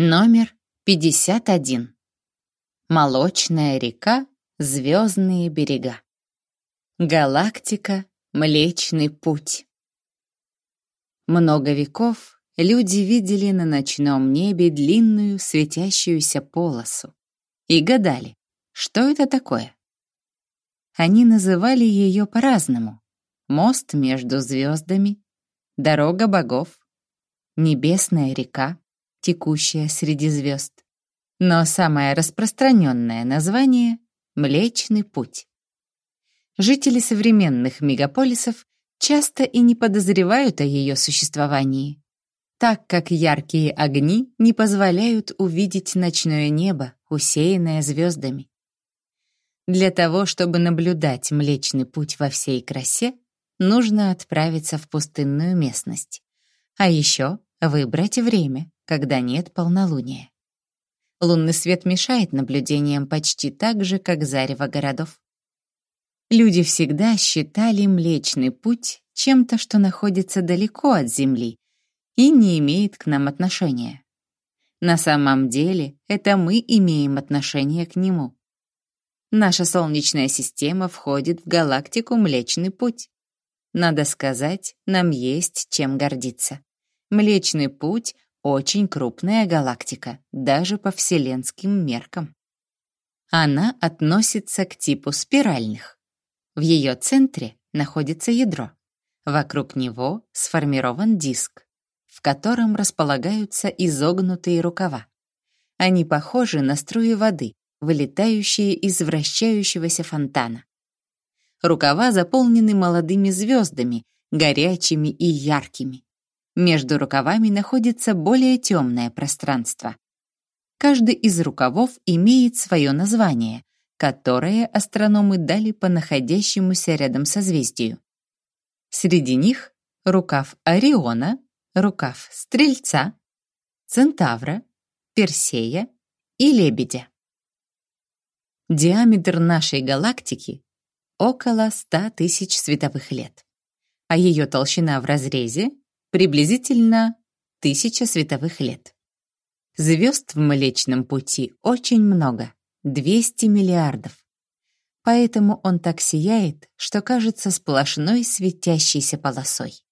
Номер 51. Молочная река, звездные берега. Галактика, Млечный путь. Много веков люди видели на ночном небе длинную светящуюся полосу и гадали, что это такое. Они называли ее по-разному. Мост между звездами, дорога богов, небесная река, текущая среди звезд. Но самое распространенное название — Млечный Путь. Жители современных мегаполисов часто и не подозревают о ее существовании, так как яркие огни не позволяют увидеть ночное небо, усеянное звездами. Для того, чтобы наблюдать Млечный Путь во всей красе, нужно отправиться в пустынную местность, а еще выбрать время, когда нет полнолуния. Лунный свет мешает наблюдениям почти так же, как зарево городов. Люди всегда считали Млечный Путь чем-то, что находится далеко от Земли и не имеет к нам отношения. На самом деле это мы имеем отношение к нему. Наша Солнечная система входит в галактику Млечный Путь. Надо сказать, нам есть чем гордиться. Млечный Путь очень крупная галактика, даже по вселенским меркам. Она относится к типу спиральных. В ее центре находится ядро. Вокруг него сформирован диск, в котором располагаются изогнутые рукава. Они похожи на струи воды, вылетающие из вращающегося фонтана. Рукава заполнены молодыми звездами, горячими и яркими. Между рукавами находится более темное пространство. Каждый из рукавов имеет свое название, которое астрономы дали по находящемуся рядом созвездию. Среди них рукав Ориона, рукав Стрельца, Центавра, Персея и Лебедя. Диаметр нашей галактики около 100 тысяч световых лет, а ее толщина в разрезе приблизительно тысяча световых лет. Звезд в Млечном Пути очень много, 200 миллиардов. Поэтому он так сияет, что кажется сплошной светящейся полосой.